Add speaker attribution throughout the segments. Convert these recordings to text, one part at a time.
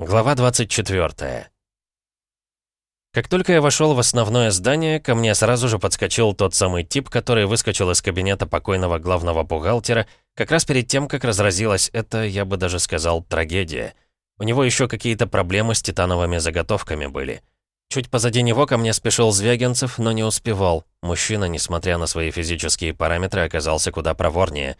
Speaker 1: Глава 24. Как только я вошел в основное здание, ко мне сразу же подскочил тот самый тип, который выскочил из кабинета покойного главного бухгалтера, как раз перед тем, как разразилась эта, я бы даже сказал, трагедия. У него еще какие-то проблемы с титановыми заготовками были. Чуть позади него ко мне спешил Звягинцев, но не успевал. Мужчина, несмотря на свои физические параметры, оказался куда проворнее.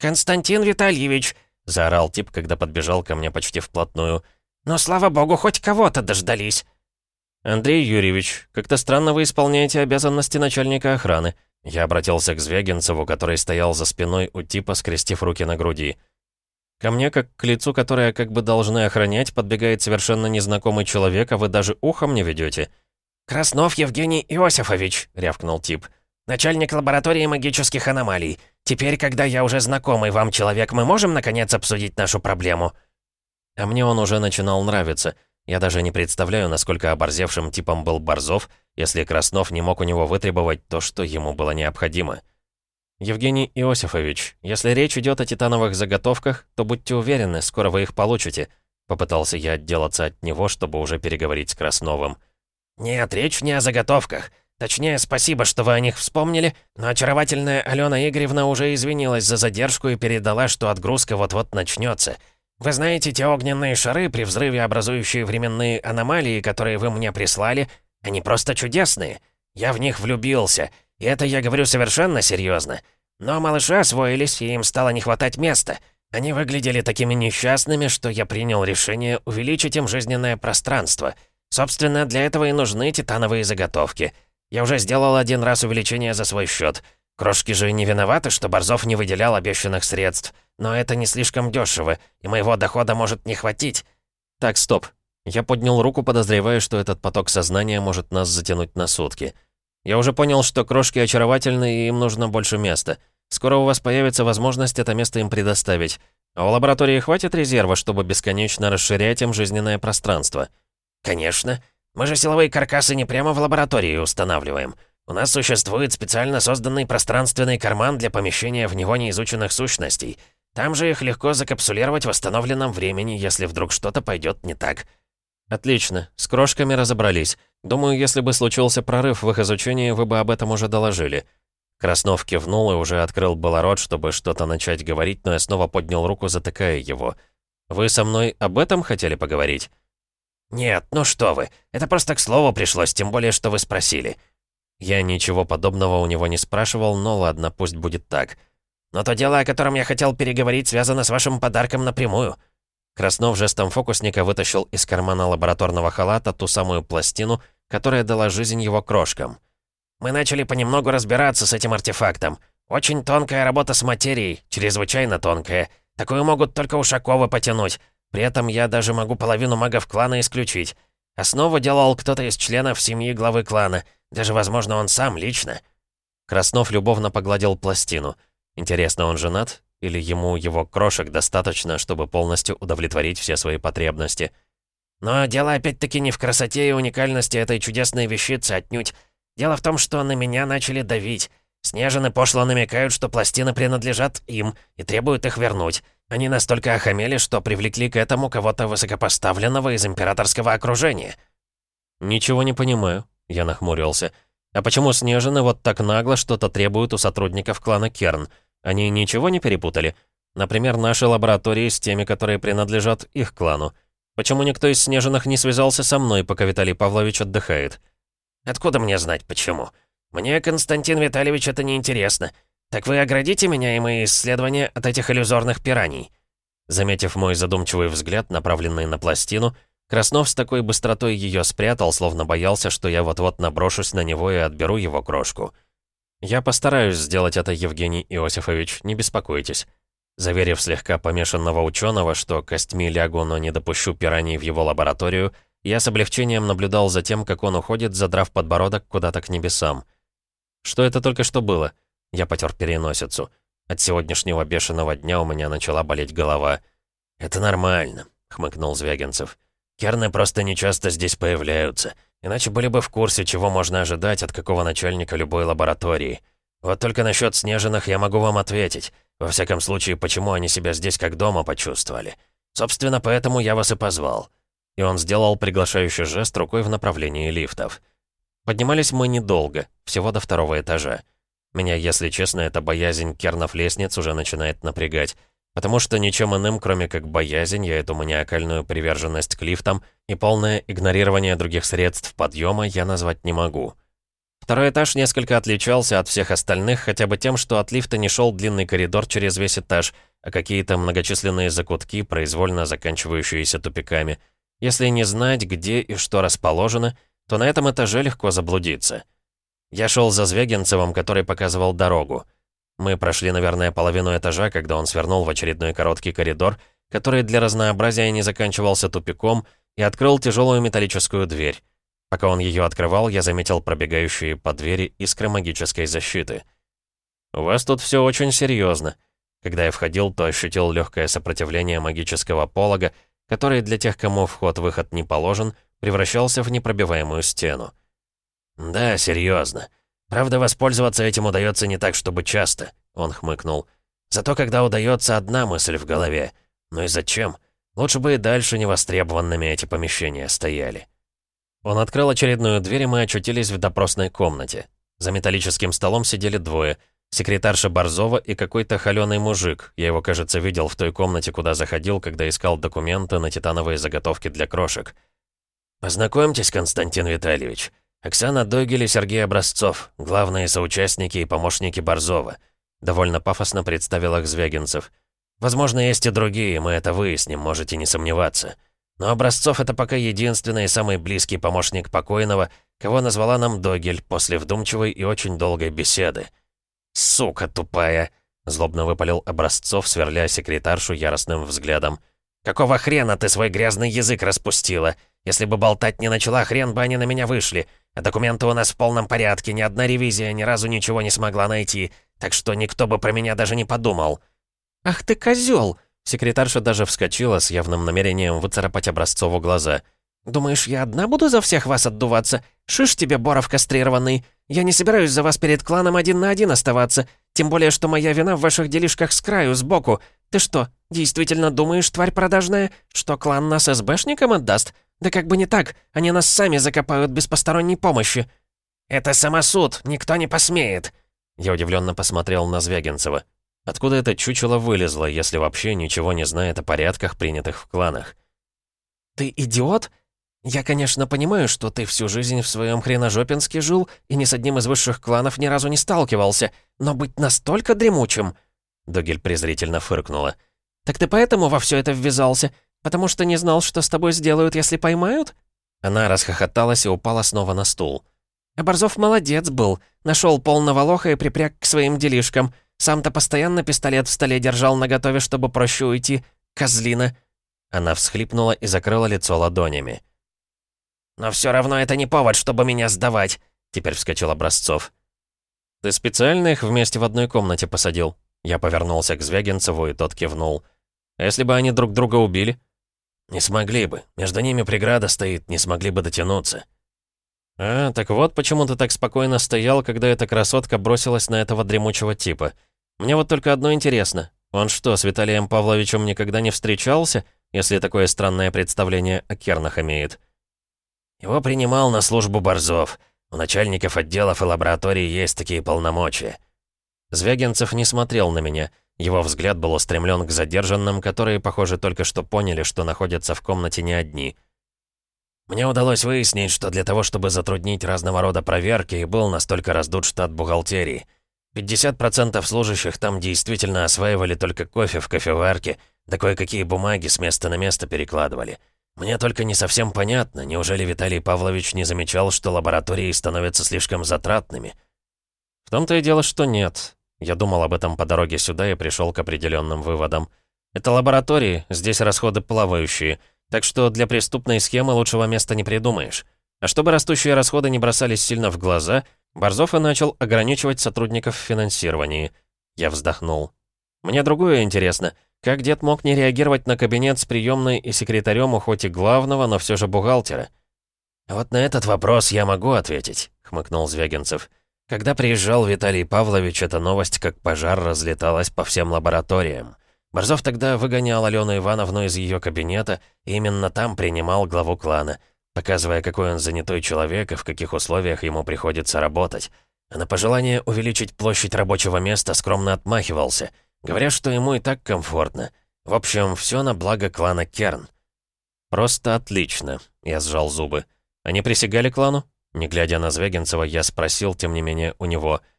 Speaker 2: «Константин Витальевич!» — заорал тип, когда подбежал ко мне почти вплотную — но, слава богу, хоть кого-то дождались.
Speaker 1: «Андрей Юрьевич, как-то странно вы исполняете обязанности начальника охраны». Я обратился к Звягинцеву, который стоял за спиной у типа, скрестив руки на груди. Ко мне, как к лицу, которое как бы должны охранять, подбегает совершенно незнакомый человек, а вы даже ухом не ведете.
Speaker 2: «Краснов Евгений Иосифович», — рявкнул тип. «Начальник лаборатории магических аномалий. Теперь, когда я уже знакомый вам человек, мы можем, наконец, обсудить нашу проблему?»
Speaker 1: А мне он уже начинал нравиться. Я даже не представляю, насколько оборзевшим типом был Борзов, если Краснов не мог у него вытребовать то, что ему было необходимо. «Евгений Иосифович, если речь идет о титановых заготовках, то будьте уверены, скоро вы их получите», Попытался я отделаться от него, чтобы уже переговорить с Красновым.
Speaker 2: «Нет, речь не о заготовках. Точнее, спасибо, что вы о них вспомнили, но очаровательная Алена Игоревна уже извинилась за задержку и передала, что отгрузка вот-вот начнется. Вы знаете, те огненные шары, при взрыве образующие временные аномалии, которые вы мне прислали, они просто чудесные. Я в них влюбился, и это я говорю совершенно серьезно. Но малыши освоились, и им стало не хватать места. Они выглядели такими несчастными, что я принял решение увеличить им жизненное пространство. Собственно, для этого и нужны титановые заготовки. Я уже сделал один раз увеличение за свой счет. Крошки же не виноваты, что Борзов не выделял обещанных средств. Но это не слишком дешево, и моего дохода может не хватить.
Speaker 1: Так, стоп. Я поднял руку, подозревая, что этот поток сознания может нас затянуть на сутки. Я уже понял, что крошки очаровательны, и им нужно больше места. Скоро у вас появится возможность это место им предоставить. А у лаборатории хватит резерва, чтобы бесконечно расширять им жизненное пространство?
Speaker 2: Конечно. Мы же силовые каркасы не прямо в лаборатории устанавливаем. У нас существует специально созданный пространственный карман для помещения в него неизученных сущностей. Там же их легко закапсулировать в восстановленном времени, если вдруг что-то пойдет не так.
Speaker 1: Отлично, с крошками разобрались. Думаю, если бы случился прорыв в их изучении, вы бы об этом уже доложили. Краснов кивнул и уже открыл было рот, чтобы что-то начать говорить, но я снова поднял руку, затыкая его. «Вы со мной об этом хотели поговорить?»
Speaker 2: «Нет, ну что вы, это просто к слову пришлось, тем более, что вы спросили».
Speaker 1: Я ничего подобного у него не спрашивал, но ладно, пусть будет так.
Speaker 2: Но то дело, о котором я хотел переговорить, связано с вашим подарком напрямую».
Speaker 1: Краснов жестом фокусника вытащил из кармана лабораторного халата ту самую пластину, которая дала жизнь его крошкам.
Speaker 2: «Мы начали понемногу разбираться с этим артефактом. Очень тонкая работа с материей, чрезвычайно тонкая. Такую могут только Ушаковы потянуть. При этом я даже могу половину магов клана исключить. Основу делал кто-то из членов семьи главы клана. Даже, возможно, он сам лично».
Speaker 1: Краснов любовно погладил пластину — Интересно, он женат? Или ему его крошек достаточно, чтобы полностью удовлетворить все свои потребности?
Speaker 2: Но дело опять-таки не в красоте и уникальности этой чудесной вещицы отнюдь. Дело в том, что на меня начали давить. Снежины пошло намекают, что пластины принадлежат им и требуют их вернуть. Они настолько охамели, что привлекли к этому кого-то высокопоставленного из императорского окружения.
Speaker 1: «Ничего не понимаю», — я нахмурился. «А почему Снежины вот так нагло что-то требуют у сотрудников клана Керн? Они ничего не перепутали? Например, наши лаборатории с теми, которые принадлежат их клану. Почему никто из Снежинах не связался со мной, пока Виталий Павлович отдыхает?
Speaker 2: Откуда мне знать, почему? Мне, Константин Витальевич, это не интересно. Так вы оградите меня и мои исследования от этих иллюзорных пираний?»
Speaker 1: Заметив мой задумчивый взгляд, направленный на пластину, Краснов с такой быстротой ее спрятал, словно боялся, что я вот-вот наброшусь на него и отберу его крошку. «Я постараюсь сделать это, Евгений Иосифович, не беспокойтесь». Заверив слегка помешанного ученого, что костьми лягу, но не допущу пираний в его лабораторию, я с облегчением наблюдал за тем, как он уходит, задрав подбородок куда-то к небесам. «Что это только что было?» Я потер переносицу. От сегодняшнего бешеного дня у меня начала болеть голова.
Speaker 2: «Это нормально», — хмыкнул Звягинцев. «Керны просто нечасто здесь появляются. Иначе были бы в курсе, чего можно ожидать от какого начальника любой лаборатории. Вот только насчет снежных я могу вам ответить. Во всяком случае, почему они себя здесь как дома почувствовали. Собственно, поэтому я вас и позвал».
Speaker 1: и он сделал приглашающий жест рукой в направлении лифтов. Поднимались мы недолго, всего до второго этажа. Меня, если честно, эта боязнь кернов лестниц уже начинает напрягать, потому что ничем иным, кроме как боязнь, я эту маниакальную приверженность к лифтам и полное игнорирование других средств подъема я назвать не могу. Второй этаж несколько отличался от всех остальных хотя бы тем, что от лифта не шел длинный коридор через весь этаж, а какие-то многочисленные закутки, произвольно заканчивающиеся тупиками. Если не знать, где и что расположено, то на этом этаже легко заблудиться. Я шел за Звегинцевым, который показывал дорогу. Мы прошли, наверное, половину этажа, когда он свернул в очередной короткий коридор, который для разнообразия не заканчивался тупиком, и открыл тяжелую металлическую дверь. Пока он ее открывал, я заметил пробегающие по двери искры магической защиты. «У вас тут все очень серьезно. Когда я входил, то ощутил легкое сопротивление магического полога, который для тех, кому вход-выход не положен, превращался в непробиваемую стену. «Да, серьезно. Правда, воспользоваться этим удается не так, чтобы часто», — он хмыкнул. «Зато когда удается одна мысль в голове. Ну и зачем? Лучше бы и дальше невостребованными эти помещения стояли». Он открыл очередную дверь, и мы очутились в допросной комнате. За металлическим столом сидели двое. Секретарша Борзова и какой-то холёный мужик. Я его, кажется, видел в той комнате, куда заходил, когда искал документы на титановые заготовки для крошек. «Познакомьтесь, Константин Витальевич. Оксана Дойгель и Сергей Образцов, главные соучастники и помощники Борзова. Довольно пафосно представил их Звягинцев. Возможно, есть и другие, мы это выясним, можете не сомневаться. Но Образцов — это пока единственный и самый близкий помощник покойного, кого назвала нам Догель после вдумчивой и очень долгой беседы. «Сука тупая!» — злобно выпалил Образцов, сверляя секретаршу яростным взглядом. «Какого хрена ты свой грязный язык распустила? Если бы болтать не начала, хрен бы они на меня вышли. Документы у нас в полном порядке, ни одна ревизия ни разу ничего не смогла найти, так что никто бы про меня даже не подумал». «Ах ты козел! Секретарша даже вскочила с явным намерением выцарапать Образцову глаза. «Думаешь, я одна буду за всех вас отдуваться? Шиш тебе, Боров кастрированный! Я не собираюсь за вас перед кланом один на один оставаться, тем более, что моя вина в ваших делишках с краю, сбоку. Ты что, действительно думаешь, тварь продажная, что клан нас СБшникам отдаст? Да как бы не так, они нас сами закопают без посторонней помощи». «Это самосуд, никто не посмеет!» Я удивленно посмотрел на Звягинцева. Откуда это чучело вылезло, если вообще ничего не знает о порядках, принятых в кланах? «Ты идиот? Я, конечно, понимаю, что ты всю жизнь в своем хреножопинске жил и ни с одним из высших кланов ни разу не сталкивался, но быть настолько дремучим...» Догель презрительно фыркнула. «Так ты поэтому во все это ввязался? Потому что не знал, что с тобой сделают, если поймают?» Она расхохоталась и упала снова на стул. «А Борзов молодец был. Нашел полного лоха и припряг к своим делишкам. Сам-то постоянно пистолет в столе держал наготове, чтобы проще уйти. Козлина». Она всхлипнула и закрыла лицо ладонями. «Но все равно это не повод, чтобы меня сдавать», — теперь вскочил Образцов. «Ты специально их вместе в одной комнате посадил?» Я повернулся к Звягинцеву, и тот кивнул. «А если бы они друг друга убили?» «Не смогли бы. Между ними преграда стоит, не смогли бы дотянуться». «А, так вот почему ты так спокойно стоял, когда эта красотка бросилась на этого дремучего типа. Мне вот только одно интересно. Он что, с Виталием Павловичем никогда не встречался, если такое странное представление о кернах имеет?» «Его принимал на службу Борзов. У начальников отделов и лабораторий есть такие полномочия». Звягинцев не смотрел на меня. Его взгляд был устремлен к задержанным, которые, похоже, только что поняли, что находятся в комнате не одни. Мне удалось выяснить, что для того, чтобы затруднить разного рода проверки, был настолько раздут штат бухгалтерии. 50% служащих там действительно осваивали только кофе в кофеварке, да кое-какие бумаги с места на место перекладывали. Мне только не совсем понятно, неужели Виталий Павлович не замечал, что лаборатории становятся слишком затратными? В том-то и дело, что нет. Я думал об этом по дороге сюда и пришел к определенным выводам. Это лаборатории, здесь расходы плавающие, так что для преступной схемы лучшего места не придумаешь. А чтобы растущие расходы не бросались сильно в глаза, Борзов и начал ограничивать сотрудников в финансировании. Я вздохнул. Мне другое интересно. Как дед мог не реагировать на кабинет с приемной и секретарем хоть и главного, но все же бухгалтера? «Вот на этот вопрос я могу ответить», — хмыкнул Звягинцев. Когда приезжал Виталий Павлович, эта новость как пожар разлеталась по всем лабораториям. Борзов тогда выгонял Алену Ивановну из ее кабинета и именно там принимал главу клана, показывая, какой он занятой человек и в каких условиях ему приходится работать. А на пожелание увеличить площадь рабочего места скромно отмахивался, говоря, что ему и так комфортно. В общем, все на благо клана Керн. «Просто отлично», — я сжал зубы. «Они присягали клану?» Не глядя на Звягинцева, я спросил, тем не менее, у него —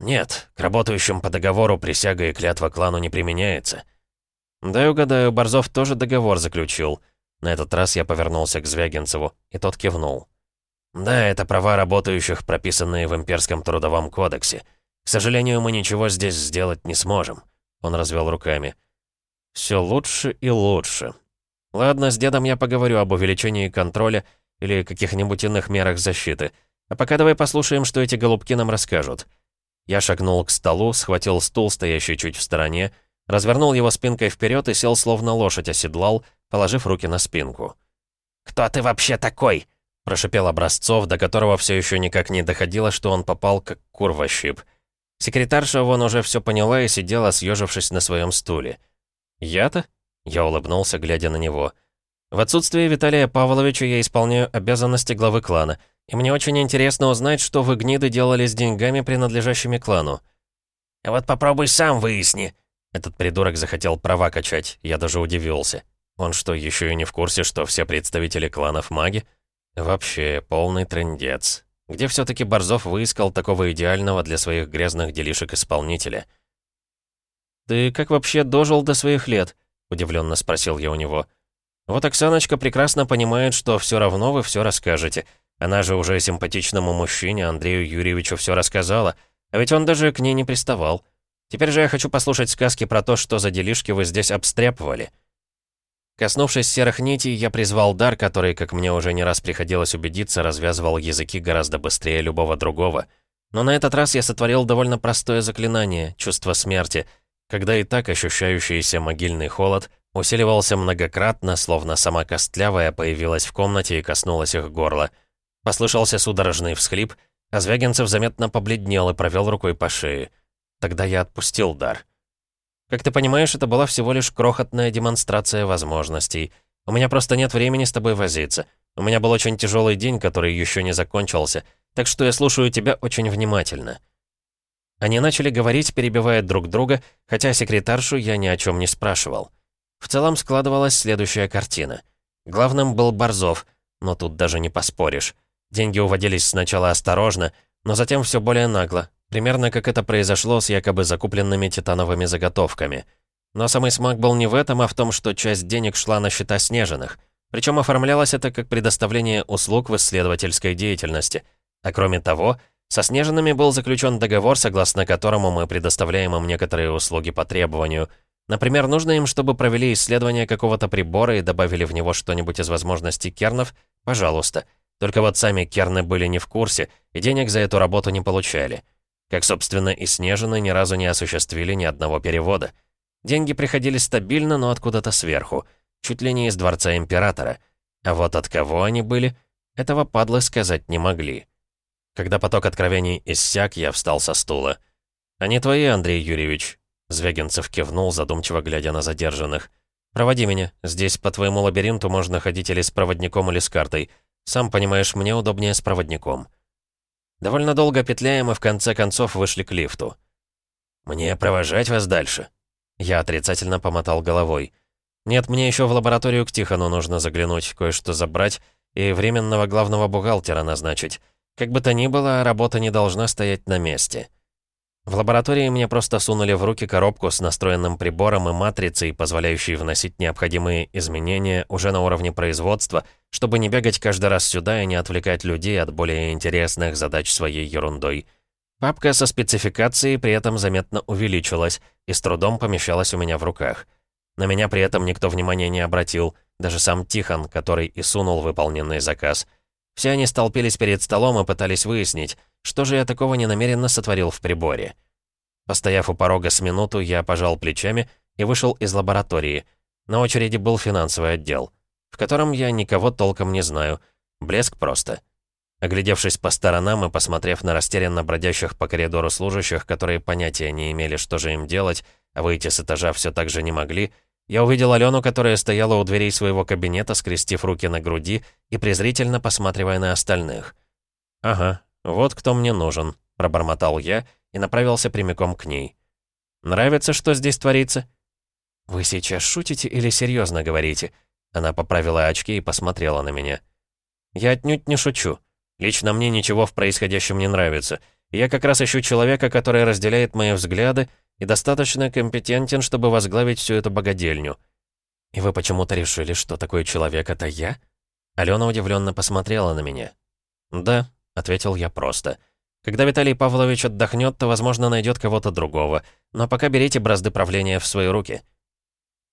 Speaker 1: «Нет, к работающим по договору присяга и клятва клану не применяется». «Дай угадаю, Борзов тоже договор заключил». На этот раз я повернулся к Звягинцеву, и тот кивнул. «Да, это права работающих, прописанные в Имперском трудовом кодексе. К сожалению, мы ничего здесь сделать не сможем». Он развел руками. «Все лучше и лучше. Ладно, с дедом я поговорю об увеличении контроля или каких-нибудь иных мерах защиты. А пока давай послушаем, что эти голубки нам расскажут». Я шагнул к столу, схватил стул, стоящий чуть в стороне, развернул его спинкой вперед и сел, словно лошадь оседлал, положив руки на спинку. «Кто ты вообще такой?» — прошипел Образцов, до которого все еще никак не доходило, что он попал как кур во щип. Секретарша вон уже все поняла и сидела, съежившись на своем стуле. «Я-то?» — я улыбнулся, глядя на него. «В отсутствие Виталия Павловича я исполняю обязанности главы клана — и мне очень интересно узнать, что вы, гниды, делали с деньгами, принадлежащими клану». «А вот попробуй сам выясни». Этот придурок захотел права качать, я даже удивился. Он что, еще и не в курсе, что все представители кланов маги? Вообще, полный трендец. Где все таки Борзов выискал такого идеального для своих грязных делишек исполнителя? «Ты как вообще дожил до своих лет?» — удивленно спросил я у него. «Вот Оксаночка прекрасно понимает, что все равно вы все расскажете, она же уже симпатичному мужчине Андрею Юрьевичу все рассказала, а ведь он даже к ней не приставал. Теперь же я хочу послушать сказки про то, что за делишки вы здесь обстряпывали. Коснувшись серых нитей, я призвал дар, который, как мне уже не раз приходилось убедиться, развязывал языки гораздо быстрее любого другого. Но на этот раз я сотворил довольно простое заклинание — чувство смерти, когда и так ощущающийся могильный холод усиливался многократно, словно сама костлявая появилась в комнате и коснулась их горла — Послышался судорожный всхлип, а Звягинцев заметно побледнел и провел рукой по шее. Тогда я отпустил дар. Как ты понимаешь, это была всего лишь крохотная демонстрация возможностей. У меня просто нет времени с тобой возиться. У меня был очень тяжелый день, который еще не закончился, так что я слушаю тебя очень внимательно». Они начали говорить, перебивая друг друга, хотя секретаршу я ни о чем не спрашивал. В целом складывалась следующая картина. Главным был Борзов, но тут даже не поспоришь. Деньги уводились сначала осторожно, но затем все более нагло, примерно как это произошло с якобы закупленными титановыми заготовками. Но самый смак был не в этом, а в том, что часть денег шла на счета снеженных. Причем оформлялось это как предоставление услуг в исследовательской деятельности. А кроме того, со снеженными был заключен договор, согласно которому мы предоставляем им некоторые услуги по требованию. Например, нужно им, чтобы провели исследование какого-то прибора и добавили в него что-нибудь из возможностей кернов, пожалуйста – только вот сами Керны были не в курсе и денег за эту работу не получали. Как, собственно, и Снежины ни разу не осуществили ни одного перевода. Деньги приходили стабильно, но откуда-то сверху, чуть ли не из Дворца Императора. А вот от кого они были, этого падлы сказать не могли. Когда поток откровений иссяк, я встал со стула. «Они твои, Андрей Юрьевич», — Звягинцев кивнул, задумчиво глядя на задержанных. «Проводи меня. Здесь по твоему лабиринту можно ходить или с проводником, или с картой. Сам понимаешь, мне удобнее с проводником. Довольно долго петляем и в конце концов вышли к лифту. «Мне провожать вас дальше?» Я отрицательно помотал головой. «Нет, мне еще в лабораторию к Тихону нужно заглянуть, кое-что забрать и временного главного бухгалтера назначить. Как бы то ни было, работа не должна стоять на месте». В лаборатории мне просто сунули в руки коробку с настроенным прибором и матрицей, позволяющей вносить необходимые изменения уже на уровне производства, чтобы не бегать каждый раз сюда и не отвлекать людей от более интересных задач своей ерундой. Папка со спецификацией при этом заметно увеличилась и с трудом помещалась у меня в руках. На меня при этом никто внимания не обратил, даже сам Тихон, который и сунул выполненный заказ. Все они столпились перед столом и пытались выяснить, что же я такого ненамеренно сотворил в приборе? Постояв у порога с минуту, я пожал плечами и вышел из лаборатории. На очереди был финансовый отдел, в котором я никого толком не знаю. Блеск просто. Оглядевшись по сторонам и посмотрев на растерянно бродящих по коридору служащих, которые понятия не имели, что же им делать, а выйти с этажа все так же не могли, я увидел Алену, которая стояла у дверей своего кабинета, скрестив руки на груди и презрительно посматривая на остальных. «Ага, вот кто мне нужен», — пробормотал я и направился прямиком к ней. «Нравится, что здесь творится?» «Вы сейчас шутите или серьезно говорите?» Она поправила очки и посмотрела на меня. «Я отнюдь не шучу. Лично мне ничего в происходящем не нравится. Я как раз ищу человека, который разделяет мои взгляды и достаточно компетентен, чтобы возглавить всю эту богадельню. И вы почему-то решили, что такой человек — это я?» Алена удивленно посмотрела на меня. «Да», — ответил я просто. «Когда Виталий Павлович отдохнет, то, возможно, найдет кого-то другого. Но пока берите бразды правления в свои руки».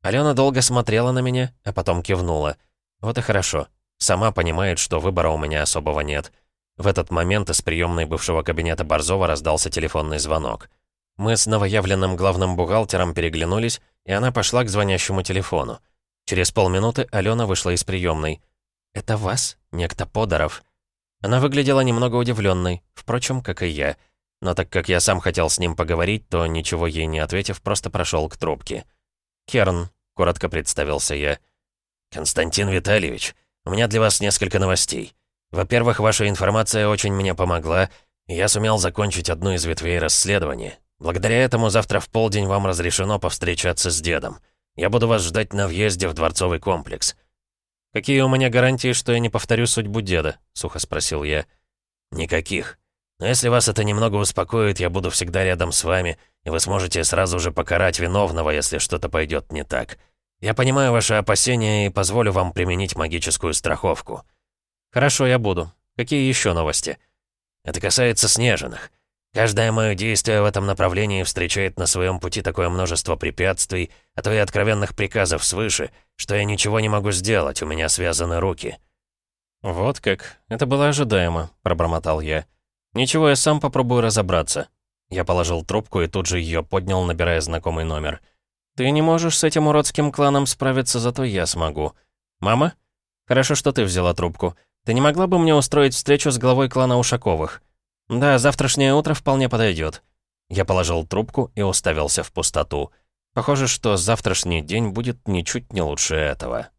Speaker 1: Алена долго смотрела на меня, а потом кивнула. «Вот и хорошо. Сама понимает, что выбора у меня особого нет». В этот момент из приемной бывшего кабинета Борзова раздался телефонный звонок. Мы с новоявленным главным бухгалтером переглянулись, и она пошла к звонящему телефону. Через полминуты Алена вышла из приемной. «Это вас? Некто Подоров?» Она выглядела немного удивленной, впрочем, как и я. Но так как я сам хотел с ним поговорить, то, ничего ей не ответив, просто прошел к трубке. «Керн», — коротко представился я. «Константин Витальевич, у меня для вас несколько новостей. Во-первых, ваша информация очень мне помогла, и я сумел закончить одну из ветвей расследования. Благодаря этому завтра в полдень вам разрешено повстречаться с дедом. Я буду вас ждать на въезде в дворцовый комплекс». «Какие у меня гарантии, что я не повторю судьбу деда?» — сухо спросил я. «Никаких. Но если вас это немного успокоит, я буду всегда рядом с вами, и вы сможете сразу же покарать виновного, если что-то пойдет не так. Я понимаю ваши опасения и позволю вам применить магическую страховку». «Хорошо, я буду. Какие еще новости?» «Это касается снежных. Каждое мое действие в этом направлении встречает на своем пути такое множество препятствий, а то и откровенных приказов свыше, что я ничего не могу сделать, у меня связаны руки». «Вот как. Это было ожидаемо», — пробормотал я. «Ничего, я сам попробую разобраться». Я положил трубку и тут же ее поднял, набирая знакомый номер. «Ты не можешь с этим уродским кланом справиться, зато я смогу. Мама? Хорошо, что ты взяла трубку. Ты не могла бы мне устроить встречу с главой клана Ушаковых?» «Да, завтрашнее утро вполне подойдет». Я положил трубку и уставился в пустоту. Похоже, что завтрашний день будет ничуть не лучше этого.